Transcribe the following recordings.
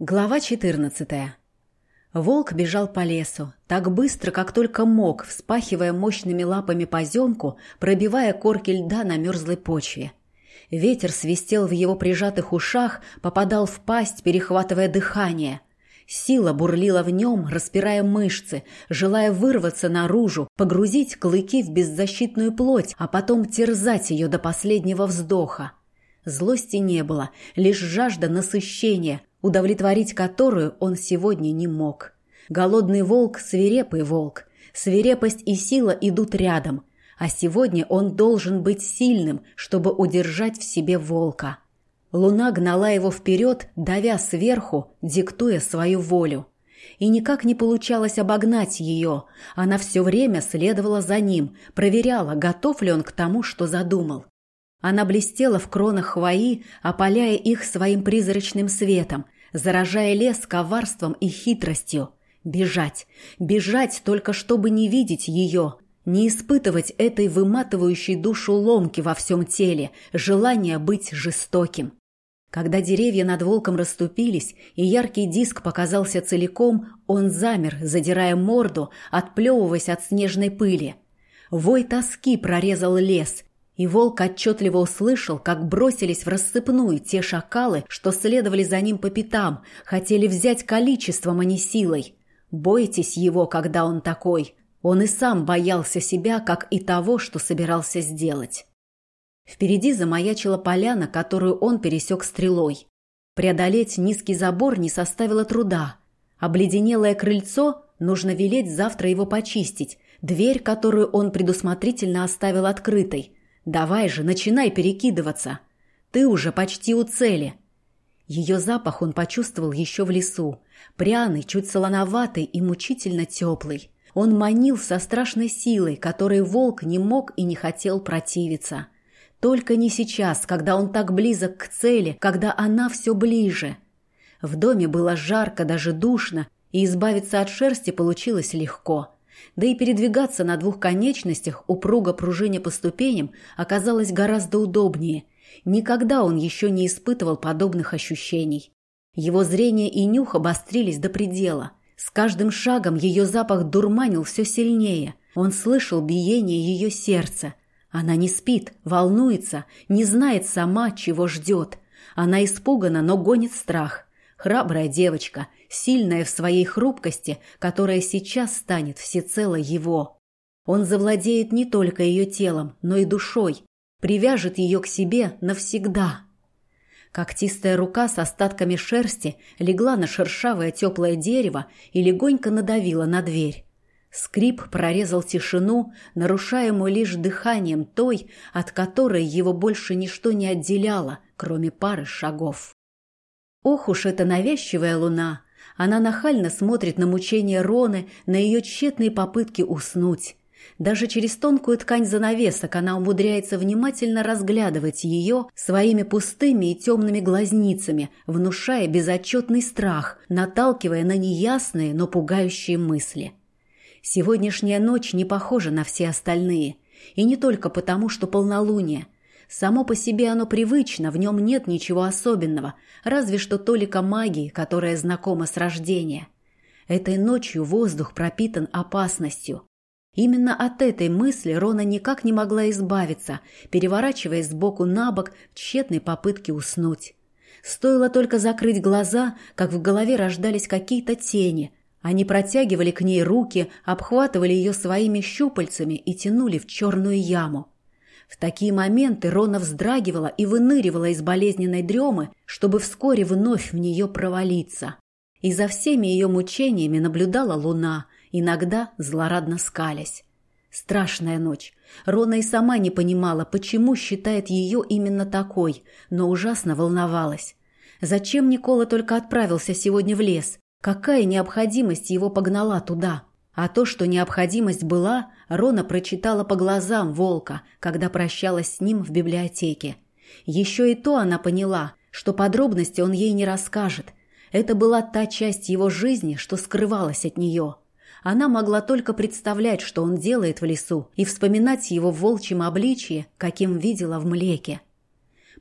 Глава 14. Волк бежал по лесу, так быстро, как только мог, вспахивая мощными лапами поземку, пробивая корки льда на мерзлой почве. Ветер свистел в его прижатых ушах, попадал в пасть, перехватывая дыхание. Сила бурлила в нем, распирая мышцы, желая вырваться наружу, погрузить клыки в беззащитную плоть, а потом терзать ее до последнего вздоха. Злости не было, лишь жажда насыщения – удовлетворить которую он сегодня не мог. Голодный волк – свирепый волк. Свирепость и сила идут рядом, а сегодня он должен быть сильным, чтобы удержать в себе волка. Луна гнала его вперед, давя сверху, диктуя свою волю. И никак не получалось обогнать ее. Она все время следовала за ним, проверяла, готов ли он к тому, что задумал. Она блестела в кронах хвои, опаляя их своим призрачным светом, заражая лес коварством и хитростью. Бежать, бежать только чтобы не видеть ее, не испытывать этой выматывающей душу ломки во всем теле, желания быть жестоким. Когда деревья над волком расступились, и яркий диск показался целиком, он замер, задирая морду, отплевываясь от снежной пыли. Вой тоски прорезал лес, и волк отчетливо услышал, как бросились в рассыпную те шакалы, что следовали за ним по пятам, хотели взять количеством, а не силой. Бойтесь его, когда он такой. Он и сам боялся себя, как и того, что собирался сделать. Впереди замаячила поляна, которую он пересек стрелой. Преодолеть низкий забор не составило труда. Обледенелое крыльцо нужно велеть завтра его почистить, дверь, которую он предусмотрительно оставил открытой – Давай же, начинай перекидываться. Ты уже почти у цели. Ее запах он почувствовал еще в лесу. Пряный, чуть солоноватый и мучительно теплый. Он манил со страшной силой, которой волк не мог и не хотел противиться. Только не сейчас, когда он так близок к цели, когда она все ближе. В доме было жарко, даже душно, и избавиться от шерсти получилось легко. Да и передвигаться на двух конечностях, упруго пружине по ступеням, оказалось гораздо удобнее. Никогда он еще не испытывал подобных ощущений. Его зрение и нюх обострились до предела. С каждым шагом ее запах дурманил все сильнее. Он слышал биение ее сердца. Она не спит, волнуется, не знает сама, чего ждет. Она испугана, но гонит страх. Храбрая девочка, сильная в своей хрупкости, которая сейчас станет всецело его. Он завладеет не только ее телом, но и душой, привяжет ее к себе навсегда. Когтистая рука с остатками шерсти легла на шершавое теплое дерево и легонько надавила на дверь. Скрип прорезал тишину, нарушаемую лишь дыханием той, от которой его больше ничто не отделяло, кроме пары шагов. Ох уж эта навязчивая луна! Она нахально смотрит на мучения Роны, на ее тщетные попытки уснуть. Даже через тонкую ткань занавесок она умудряется внимательно разглядывать ее своими пустыми и темными глазницами, внушая безотчетный страх, наталкивая на неясные, но пугающие мысли. Сегодняшняя ночь не похожа на все остальные. И не только потому, что полнолуние – Само по себе оно привычно, в нем нет ничего особенного, разве что толика магии, которая знакома с рождения. Этой ночью воздух пропитан опасностью. Именно от этой мысли Рона никак не могла избавиться, переворачиваясь сбоку на бок в тщетной попытке уснуть. Стоило только закрыть глаза, как в голове рождались какие-то тени. Они протягивали к ней руки, обхватывали ее своими щупальцами и тянули в черную яму. В такие моменты Рона вздрагивала и выныривала из болезненной дремы, чтобы вскоре вновь в нее провалиться. И за всеми ее мучениями наблюдала луна, иногда злорадно скалясь. Страшная ночь. Рона и сама не понимала, почему считает ее именно такой, но ужасно волновалась. Зачем Никола только отправился сегодня в лес? Какая необходимость его погнала туда? А то, что необходимость была, Рона прочитала по глазам волка, когда прощалась с ним в библиотеке. Еще и то она поняла, что подробности он ей не расскажет. Это была та часть его жизни, что скрывалась от нее. Она могла только представлять, что он делает в лесу, и вспоминать его в волчьем обличье, каким видела в млеке.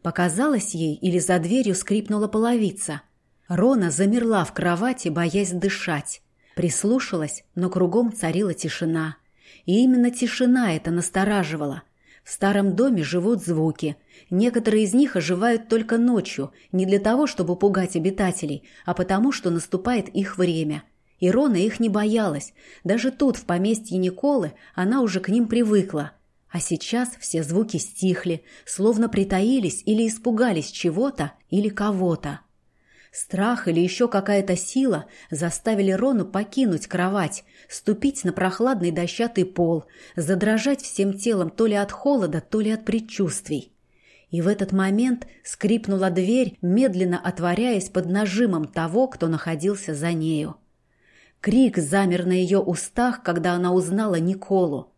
Показалось ей, или за дверью скрипнула половица. Рона замерла в кровати, боясь дышать. Прислушалась, но кругом царила тишина. И именно тишина это настораживала. В старом доме живут звуки. Некоторые из них оживают только ночью, не для того, чтобы пугать обитателей, а потому, что наступает их время. И Рона их не боялась. Даже тут, в поместье Николы, она уже к ним привыкла. А сейчас все звуки стихли, словно притаились или испугались чего-то или кого-то. Страх или еще какая-то сила заставили Рону покинуть кровать, ступить на прохладный дощатый пол, задрожать всем телом то ли от холода, то ли от предчувствий. И в этот момент скрипнула дверь, медленно отворяясь под нажимом того, кто находился за нею. Крик замер на ее устах, когда она узнала Николу.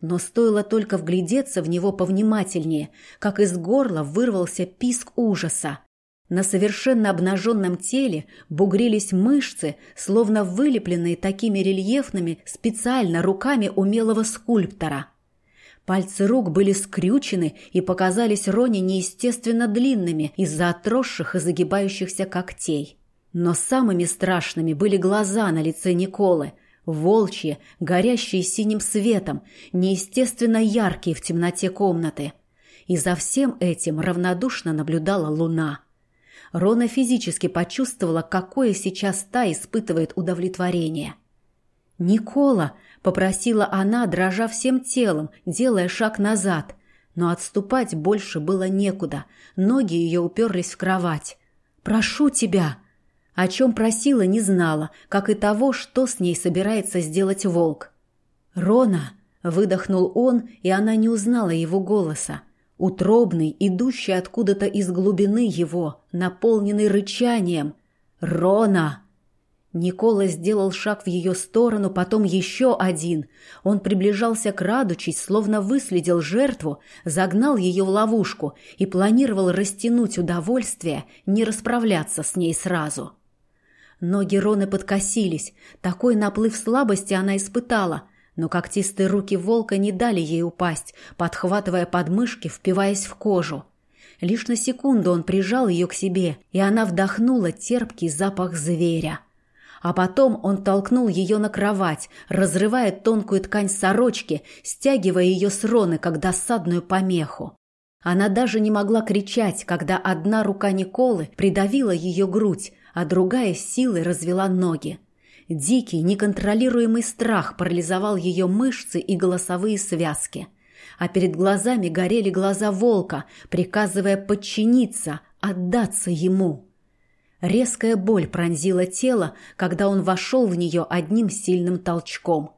Но стоило только вглядеться в него повнимательнее, как из горла вырвался писк ужаса. На совершенно обнаженном теле бугрились мышцы, словно вылепленные такими рельефными специально руками умелого скульптора. Пальцы рук были скрючены и показались Роне неестественно длинными из-за отросших и загибающихся когтей. Но самыми страшными были глаза на лице Николы, волчьи, горящие синим светом, неестественно яркие в темноте комнаты. И за всем этим равнодушно наблюдала луна – Рона физически почувствовала, какое сейчас та испытывает удовлетворение. «Никола!» — попросила она, дрожа всем телом, делая шаг назад. Но отступать больше было некуда. Ноги ее уперлись в кровать. «Прошу тебя!» О чем просила, не знала, как и того, что с ней собирается сделать волк. «Рона!» — выдохнул он, и она не узнала его голоса утробный, идущий откуда-то из глубины его, наполненный рычанием. «Рона!» Никола сделал шаг в ее сторону, потом еще один. Он приближался крадучись, словно выследил жертву, загнал ее в ловушку и планировал растянуть удовольствие, не расправляться с ней сразу. Ноги Роны подкосились. Такой наплыв слабости она испытала – но когтистые руки волка не дали ей упасть, подхватывая подмышки, впиваясь в кожу. Лишь на секунду он прижал ее к себе, и она вдохнула терпкий запах зверя. А потом он толкнул ее на кровать, разрывая тонкую ткань сорочки, стягивая ее с Роны, как досадную помеху. Она даже не могла кричать, когда одна рука Николы придавила ее грудь, а другая силой развела ноги. Дикий, неконтролируемый страх парализовал ее мышцы и голосовые связки. А перед глазами горели глаза волка, приказывая подчиниться, отдаться ему. Резкая боль пронзила тело, когда он вошел в нее одним сильным толчком.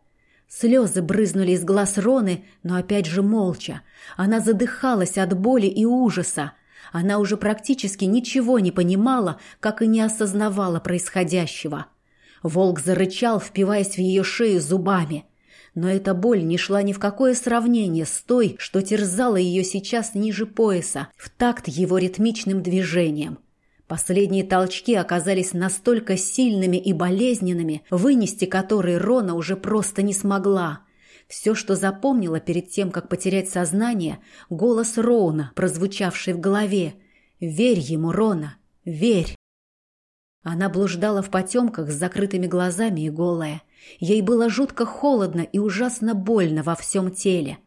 Слезы брызнули из глаз Роны, но опять же молча. Она задыхалась от боли и ужаса. Она уже практически ничего не понимала, как и не осознавала происходящего. — Волк зарычал, впиваясь в ее шею зубами. Но эта боль не шла ни в какое сравнение с той, что терзала ее сейчас ниже пояса, в такт его ритмичным движением. Последние толчки оказались настолько сильными и болезненными, вынести которые Рона уже просто не смогла. Все, что запомнила перед тем, как потерять сознание, голос Роуна, прозвучавший в голове. «Верь ему, Рона, верь!» Она блуждала в потемках с закрытыми глазами и голая. Ей было жутко холодно и ужасно больно во всем теле.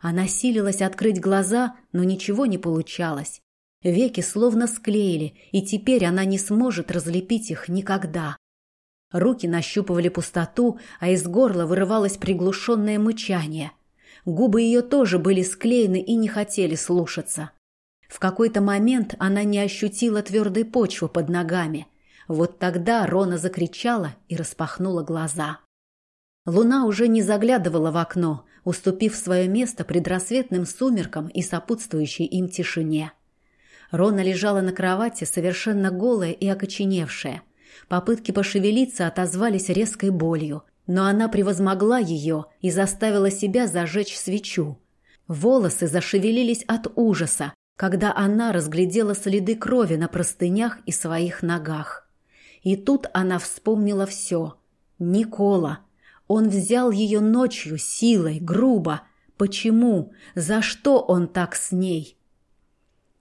Она силилась открыть глаза, но ничего не получалось. Веки словно склеили, и теперь она не сможет разлепить их никогда. Руки нащупывали пустоту, а из горла вырывалось приглушенное мычание. Губы ее тоже были склеены и не хотели слушаться. В какой-то момент она не ощутила твердой почвы под ногами – вот тогда Рона закричала и распахнула глаза. Луна уже не заглядывала в окно, уступив свое место предрассветным сумеркам и сопутствующей им тишине. Рона лежала на кровати, совершенно голая и окоченевшая. Попытки пошевелиться отозвались резкой болью, но она превозмогла ее и заставила себя зажечь свечу. Волосы зашевелились от ужаса, когда она разглядела следы крови на простынях и своих ногах. И тут она вспомнила все. Никола. Он взял ее ночью силой, грубо. Почему? За что он так с ней?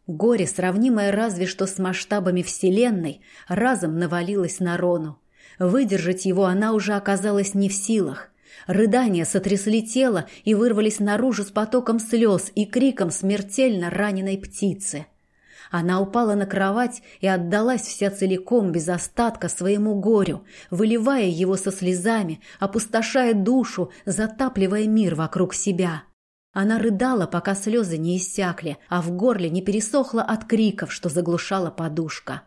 Горе, сравнимое разве что с масштабами Вселенной, разом навалилось на Рону. Выдержать его она уже оказалась не в силах. Рыдания сотрясли тело и вырвались наружу с потоком слез и криком смертельно раненой птицы. Она упала на кровать и отдалась вся целиком, без остатка, своему горю, выливая его со слезами, опустошая душу, затапливая мир вокруг себя. Она рыдала, пока слезы не иссякли, а в горле не пересохло от криков, что заглушала подушка.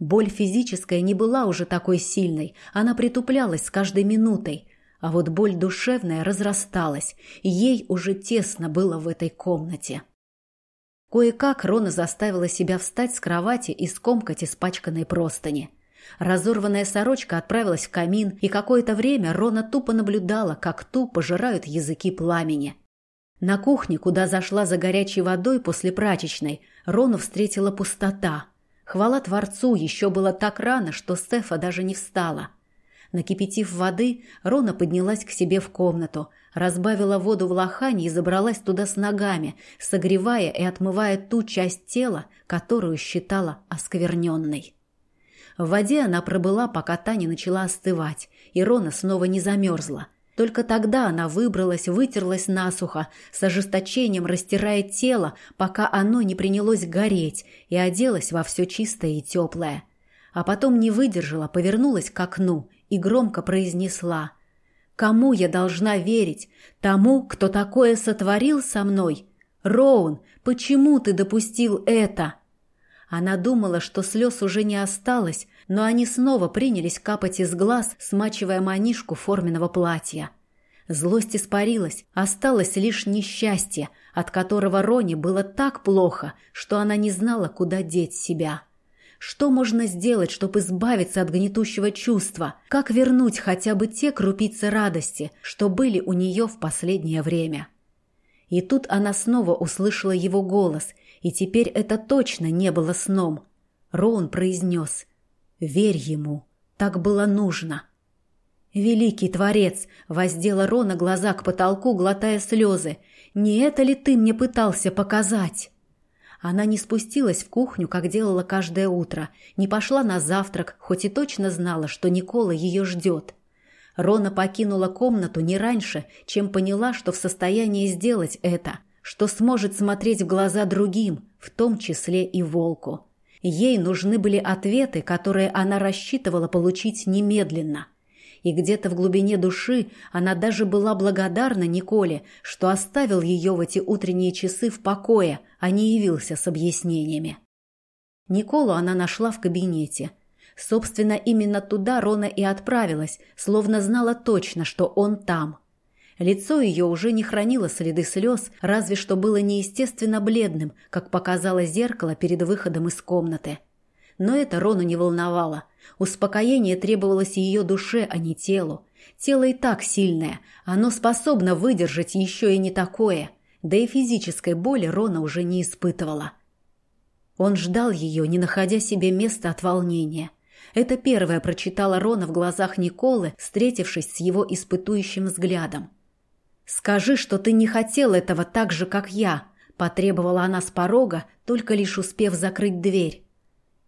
Боль физическая не была уже такой сильной, она притуплялась с каждой минутой, а вот боль душевная разрасталась, и ей уже тесно было в этой комнате. Кое-как Рона заставила себя встать с кровати и скомкать испачканной простыни. Разорванная сорочка отправилась в камин, и какое-то время Рона тупо наблюдала, как ту пожирают языки пламени. На кухне, куда зашла за горячей водой после прачечной, Рону встретила пустота. Хвала Творцу, еще было так рано, что Стефа даже не встала. Накипятив воды, Рона поднялась к себе в комнату, разбавила воду в лохане и забралась туда с ногами, согревая и отмывая ту часть тела, которую считала оскверненной. В воде она пробыла, пока та не начала остывать, и Рона снова не замерзла. Только тогда она выбралась, вытерлась насухо, с ожесточением растирая тело, пока оно не принялось гореть, и оделась во все чистое и теплое. А потом не выдержала, повернулась к окну и громко произнесла «Кому я должна верить? Тому, кто такое сотворил со мной? Роун, почему ты допустил это?» Она думала, что слез уже не осталось, но они снова принялись капать из глаз, смачивая манишку форменного платья. Злость испарилась, осталось лишь несчастье, от которого Роне было так плохо, что она не знала, куда деть себя. Что можно сделать, чтобы избавиться от гнетущего чувства? Как вернуть хотя бы те крупицы радости, что были у нее в последнее время? И тут она снова услышала его голос, и теперь это точно не было сном. Роун произнес «Верь ему, так было нужно». «Великий Творец!» — воздела Рона глаза к потолку, глотая слезы. «Не это ли ты мне пытался показать?» Она не спустилась в кухню, как делала каждое утро, не пошла на завтрак, хоть и точно знала, что Никола ее ждет. Рона покинула комнату не раньше, чем поняла, что в состоянии сделать это, что сможет смотреть в глаза другим, в том числе и волку. Ей нужны были ответы, которые она рассчитывала получить немедленно и где-то в глубине души она даже была благодарна Николе, что оставил ее в эти утренние часы в покое, а не явился с объяснениями. Николу она нашла в кабинете. Собственно, именно туда Рона и отправилась, словно знала точно, что он там. Лицо ее уже не хранило следы слез, разве что было неестественно бледным, как показало зеркало перед выходом из комнаты. Но это Рону не волновало. Успокоение требовалось ее душе, а не телу. Тело и так сильное, оно способно выдержать еще и не такое. Да и физической боли Рона уже не испытывала. Он ждал ее, не находя себе места от волнения. Это первое прочитала Рона в глазах Николы, встретившись с его испытующим взглядом. «Скажи, что ты не хотел этого так же, как я», – потребовала она с порога, только лишь успев закрыть дверь.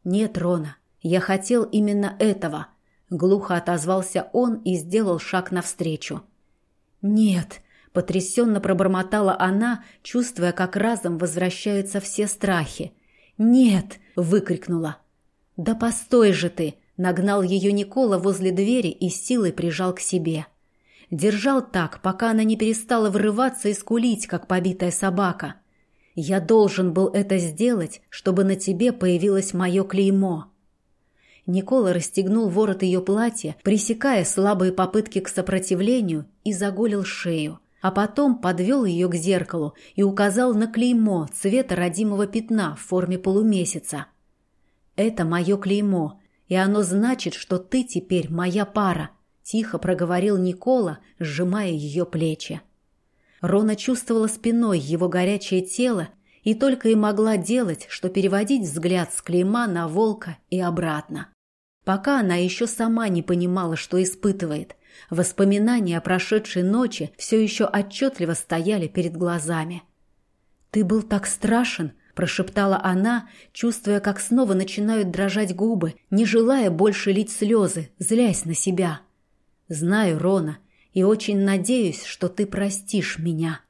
«Нет, Рона, я хотел именно этого», — глухо отозвался он и сделал шаг навстречу. «Нет», — потрясенно пробормотала она, чувствуя, как разом возвращаются все страхи. «Нет!» — выкрикнула. «Да постой же ты!» — нагнал ее Никола возле двери и силой прижал к себе. Держал так, пока она не перестала врываться и скулить, как побитая собака. Я должен был это сделать, чтобы на тебе появилось мое клеймо». Никола расстегнул ворот ее платья, пресекая слабые попытки к сопротивлению, и заголил шею, а потом подвел ее к зеркалу и указал на клеймо цвета родимого пятна в форме полумесяца. «Это мое клеймо, и оно значит, что ты теперь моя пара», — тихо проговорил Никола, сжимая ее плечи. Рона чувствовала спиной его горячее тело и только и могла делать, что переводить взгляд с клейма на волка и обратно. Пока она еще сама не понимала, что испытывает, воспоминания о прошедшей ночи все еще отчетливо стояли перед глазами. «Ты был так страшен», – прошептала она, чувствуя, как снова начинают дрожать губы, не желая больше лить слезы, злясь на себя. «Знаю, Рона, и очень надеюсь, что ты простишь меня».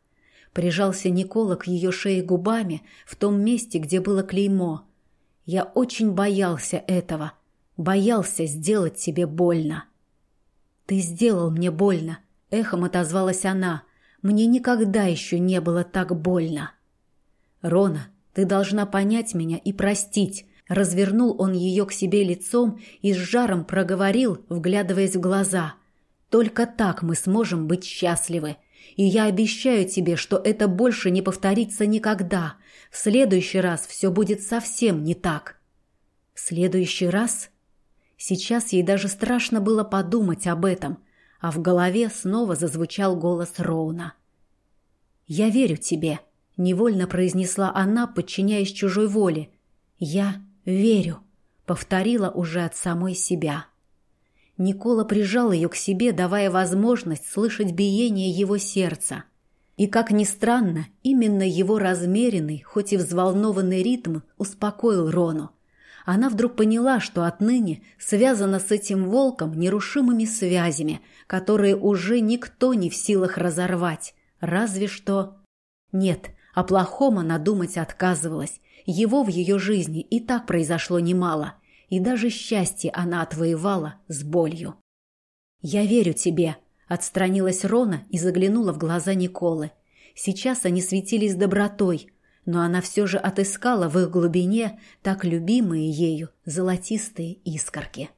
Прижался Никола к ее шее губами в том месте, где было клеймо. «Я очень боялся этого, боялся сделать тебе больно». «Ты сделал мне больно», — эхом отозвалась она. «Мне никогда еще не было так больно». «Рона, ты должна понять меня и простить. Развернул он ее к себе лицом и с жаром проговорил, вглядываясь в глаза. Только так мы сможем быть счастливы. И я обещаю тебе, что это больше не повторится никогда. В следующий раз все будет совсем не так. В следующий раз? Сейчас ей даже страшно было подумать об этом, а в голове снова зазвучал голос Роуна. «Я верю тебе», Невольно произнесла она, подчиняясь чужой воле. «Я верю», — повторила уже от самой себя. Никола прижал ее к себе, давая возможность слышать биение его сердца. И, как ни странно, именно его размеренный, хоть и взволнованный ритм успокоил Рону. Она вдруг поняла, что отныне связана с этим волком нерушимыми связями, которые уже никто не в силах разорвать, разве что... Нет, о плохом она думать отказывалась. Его в ее жизни и так произошло немало. И даже счастье она отвоевала с болью. «Я верю тебе», — отстранилась Рона и заглянула в глаза Николы. Сейчас они светились добротой, но она все же отыскала в их глубине так любимые ею золотистые искорки.